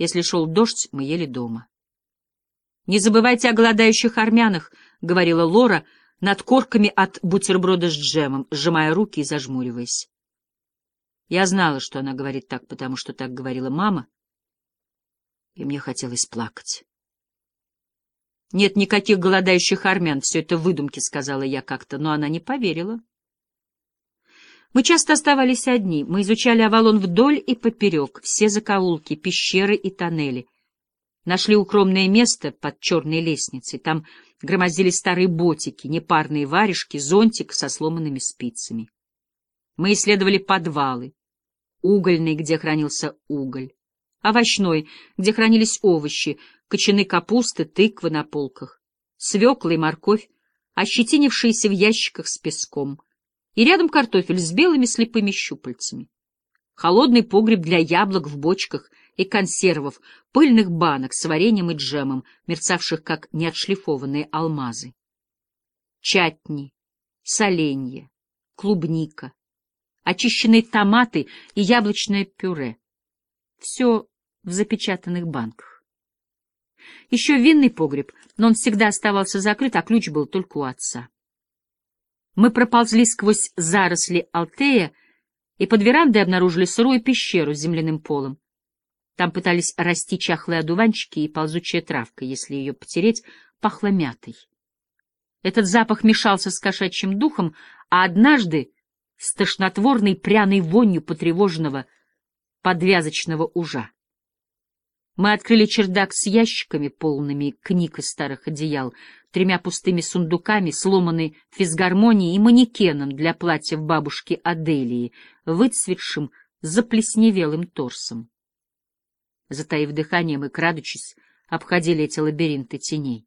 Если шел дождь, мы ели дома. «Не забывайте о голодающих армянах», — говорила Лора, над корками от бутерброда с джемом, сжимая руки и зажмуриваясь. Я знала, что она говорит так, потому что так говорила мама, и мне хотелось плакать. «Нет никаких голодающих армян, все это выдумки», — сказала я как-то, но она не поверила. Мы часто оставались одни, мы изучали Авалон вдоль и поперек, все закоулки, пещеры и тоннели. Нашли укромное место под черной лестницей, там громоздились старые ботики, непарные варежки, зонтик со сломанными спицами. Мы исследовали подвалы, угольный, где хранился уголь, овощной, где хранились овощи, кочаны капусты, тыквы на полках, свекла и морковь, ощетинившиеся в ящиках с песком, и рядом картофель с белыми слепыми щупальцами. Холодный погреб для яблок в бочках и консервов, пыльных банок с вареньем и джемом, мерцавших как неотшлифованные алмазы. Чатни, соленье, клубника, очищенные томаты и яблочное пюре. Все в запечатанных банках. Еще винный погреб, но он всегда оставался закрыт, а ключ был только у отца. Мы проползли сквозь заросли Алтея и под верандой обнаружили сырую пещеру с земляным полом. Там пытались расти чахлые одуванчики и ползучая травка, если ее потереть, пахло мятой. Этот запах мешался с кошачьим духом, а однажды с тошнотворной пряной вонью потревоженного подвязочного ужа. Мы открыли чердак с ящиками, полными книг и старых одеял, тремя пустыми сундуками, сломанной физгармонией и манекеном для платьев бабушки Аделии, выцветшим, заплесневелым торсом. Затаив дыхание, мы, крадучись, обходили эти лабиринты теней.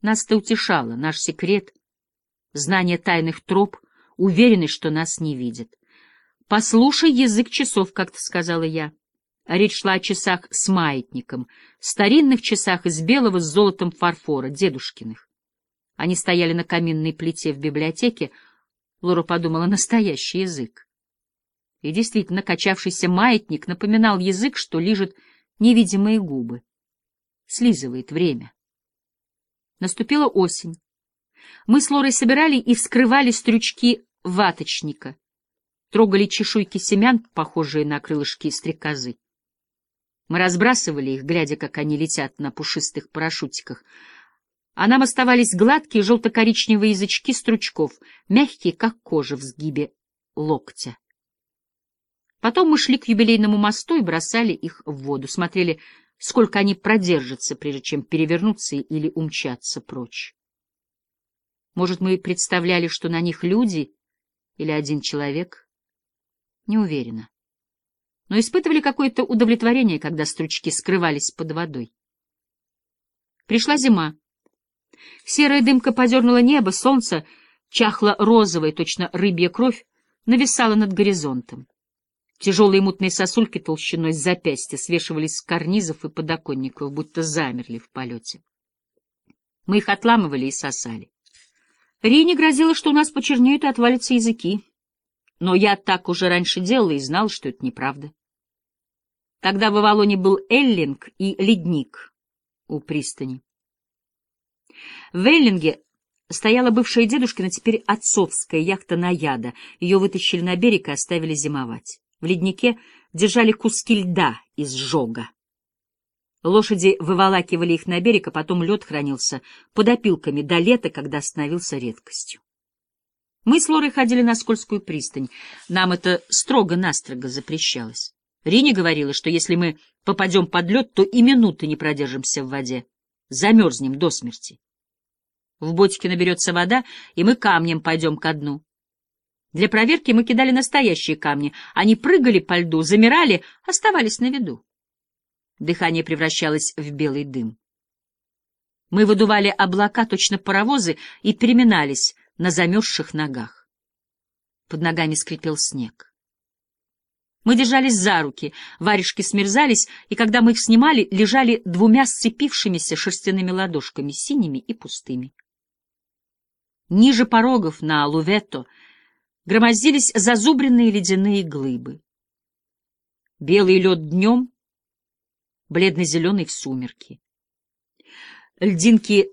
Нас-то утешало, наш секрет, знание тайных троп, уверенность, что нас не видят. «Послушай язык часов», — как-то сказала я. Речь шла о часах с маятником, старинных часах из белого с золотом фарфора, дедушкиных. Они стояли на каминной плите в библиотеке. Лора подумала, настоящий язык. И действительно, качавшийся маятник напоминал язык, что лижет невидимые губы. Слизывает время. Наступила осень. Мы с Лорой собирали и вскрывали стрючки ваточника, трогали чешуйки семян, похожие на крылышки стрекозы. Мы разбрасывали их, глядя, как они летят на пушистых парашютиках, а нам оставались гладкие желто-коричневые язычки стручков, мягкие, как кожа в сгибе локтя. Потом мы шли к юбилейному мосту и бросали их в воду, смотрели, сколько они продержатся, прежде чем перевернуться или умчаться прочь. Может, мы представляли, что на них люди или один человек? Не уверена но испытывали какое-то удовлетворение, когда стручки скрывались под водой. Пришла зима. Серая дымка подернула небо, солнце, чахло розовое, точно рыбья кровь, нависало над горизонтом. Тяжелые мутные сосульки толщиной с запястья свешивались с карнизов и подоконников, будто замерли в полете. Мы их отламывали и сосали. Рине грозило, что у нас почернеют и отвалятся языки. Но я так уже раньше делала и знал, что это неправда. Тогда в Авалоне был Эллинг и ледник у пристани. В Эллинге стояла бывшая дедушкина, теперь отцовская яхта «Наяда». Ее вытащили на берег и оставили зимовать. В леднике держали куски льда из жога. Лошади выволакивали их на берег, а потом лед хранился под опилками до лета, когда становился редкостью. Мы с Лорой ходили на скользкую пристань. Нам это строго-настрого запрещалось. Рини говорила, что если мы попадем под лед, то и минуты не продержимся в воде. Замерзнем до смерти. В ботике наберется вода, и мы камнем пойдем ко дну. Для проверки мы кидали настоящие камни. Они прыгали по льду, замирали, оставались на виду. Дыхание превращалось в белый дым. Мы выдували облака, точно паровозы, и переминались на замерзших ногах. Под ногами скрипел снег. Мы держались за руки, варежки смерзались, и когда мы их снимали, лежали двумя сцепившимися шерстяными ладошками, синими и пустыми. Ниже порогов на Луветто громоздились зазубренные ледяные глыбы. Белый лед днем, бледно-зеленый в сумерки. Льдинки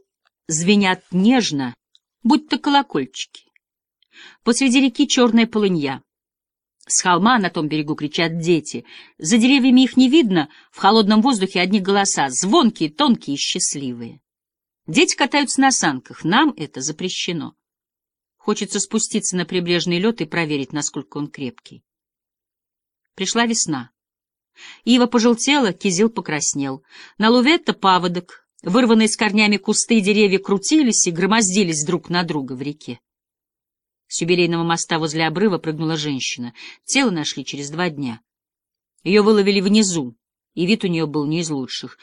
звенят нежно, будто колокольчики. Посреди реки черная полынья. С холма на том берегу кричат дети. За деревьями их не видно, в холодном воздухе одни голоса, звонкие, тонкие и счастливые. Дети катаются на санках, нам это запрещено. Хочется спуститься на прибрежный лед и проверить, насколько он крепкий. Пришла весна. Ива пожелтела, кизил покраснел. На луветто паводок, вырванные с корнями кусты и деревья крутились и громоздились друг на друга в реке. С юбилейного моста возле обрыва прыгнула женщина. Тело нашли через два дня. Ее выловили внизу, и вид у нее был не из лучших.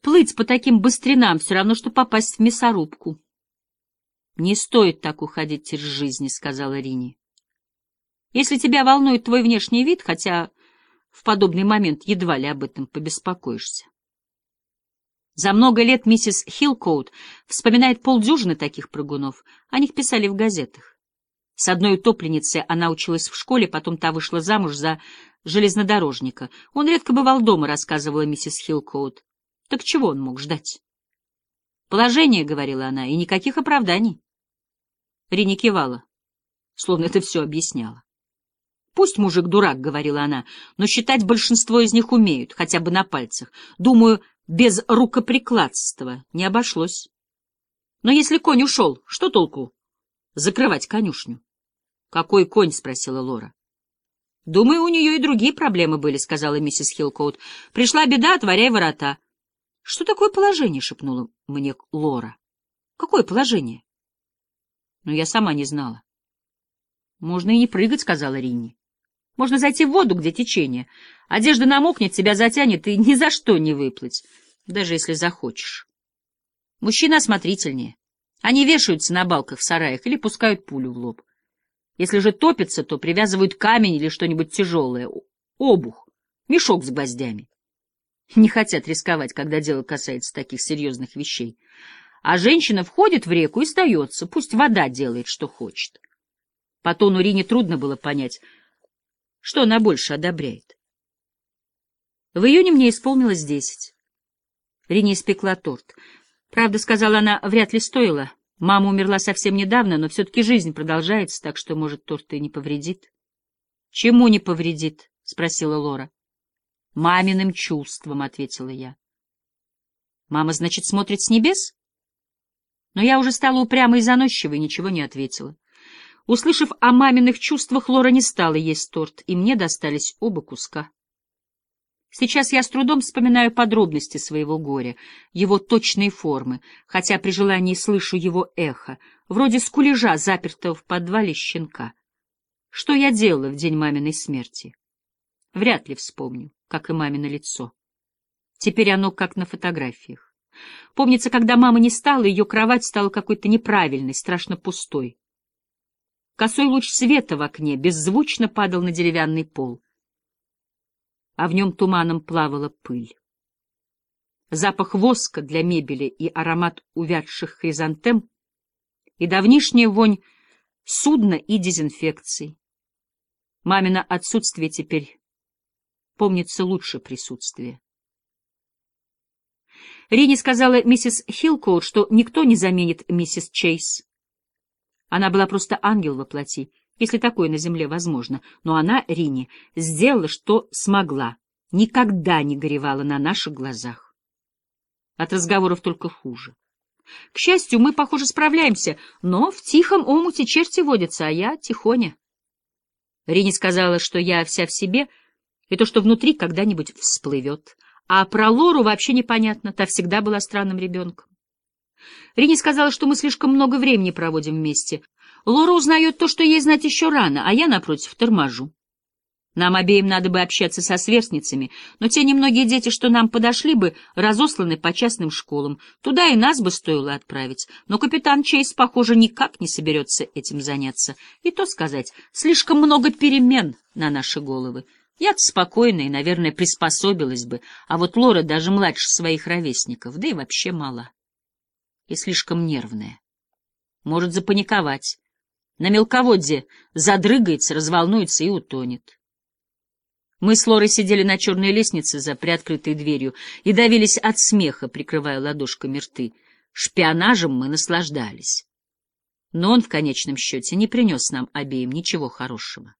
Плыть по таким быстринам все равно, что попасть в мясорубку. — Не стоит так уходить из жизни, — сказала Рини. — Если тебя волнует твой внешний вид, хотя в подобный момент едва ли об этом побеспокоишься. За много лет миссис Хилкоут вспоминает полдюжины таких прыгунов. О них писали в газетах. С одной утопленницей она училась в школе, потом та вышла замуж за железнодорожника. Он редко бывал дома, рассказывала миссис Хилкоут. Так чего он мог ждать? Положение, — говорила она, — и никаких оправданий. Рини кивала, словно это все объясняло. Пусть мужик дурак, — говорила она, — но считать большинство из них умеют, хотя бы на пальцах. Думаю, без рукоприкладства не обошлось. Но если конь ушел, что толку? Закрывать конюшню. «Какой конь?» — спросила Лора. «Думаю, у нее и другие проблемы были», — сказала миссис Хилкоут. «Пришла беда, отворяй ворота». «Что такое положение?» — шепнула мне Лора. «Какое положение?» Но я сама не знала. «Можно и не прыгать», — сказала Ринни. «Можно зайти в воду, где течение. Одежда намокнет, тебя затянет, и ни за что не выплыть, даже если захочешь. Мужчина осмотрительнее. Они вешаются на балках в сараях или пускают пулю в лоб. Если же топится, то привязывают камень или что-нибудь тяжелое, обух, мешок с гвоздями. Не хотят рисковать, когда дело касается таких серьезных вещей. А женщина входит в реку и сдается, пусть вода делает, что хочет. По тону Рине трудно было понять, что она больше одобряет. В июне мне исполнилось десять. Рине испекла торт. Правда, сказала она, вряд ли стоило. Мама умерла совсем недавно, но все-таки жизнь продолжается, так что, может, торт и не повредит. — Чему не повредит? — спросила Лора. — Маминым чувством, — ответила я. — Мама, значит, смотрит с небес? Но я уже стала упрямой и заносчивой и ничего не ответила. Услышав о маминых чувствах, Лора не стала есть торт, и мне достались оба куска. Сейчас я с трудом вспоминаю подробности своего горя, его точные формы, хотя при желании слышу его эхо, вроде скулежа, запертого в подвале щенка. Что я делала в день маминой смерти? Вряд ли вспомню, как и мамино лицо. Теперь оно как на фотографиях. Помнится, когда мама не стала, ее кровать стала какой-то неправильной, страшно пустой. Косой луч света в окне беззвучно падал на деревянный пол а в нем туманом плавала пыль. Запах воска для мебели и аромат увядших хризантем и давнишняя вонь судна и дезинфекции. Мамино отсутствие теперь помнится лучше присутствия. Рини сказала миссис Хилкоут, что никто не заменит миссис Чейз. Она была просто ангел во плоти, если такое на земле возможно, но она, Рини, сделала, что смогла, никогда не горевала на наших глазах. От разговоров только хуже. К счастью, мы, похоже, справляемся, но в тихом омуте черти водятся, а я тихоня. Рини сказала, что я вся в себе, и то, что внутри когда-нибудь всплывет. А про Лору вообще непонятно, та всегда была странным ребенком. Рини сказала, что мы слишком много времени проводим вместе, Лора узнает то, что ей знать еще рано, а я, напротив, торможу. Нам обеим надо бы общаться со сверстницами, но те немногие дети, что нам подошли бы, разосланы по частным школам. Туда и нас бы стоило отправить. Но капитан Чейз, похоже, никак не соберется этим заняться. И то сказать, слишком много перемен на наши головы. Я-то спокойна и, наверное, приспособилась бы, а вот Лора даже младше своих ровесников, да и вообще мала. И слишком нервная. Может запаниковать на мелководье задрыгается, разволнуется и утонет. Мы с Лорой сидели на черной лестнице за приоткрытой дверью и давились от смеха, прикрывая ладошками рты. Шпионажем мы наслаждались. Но он в конечном счете не принес нам обеим ничего хорошего.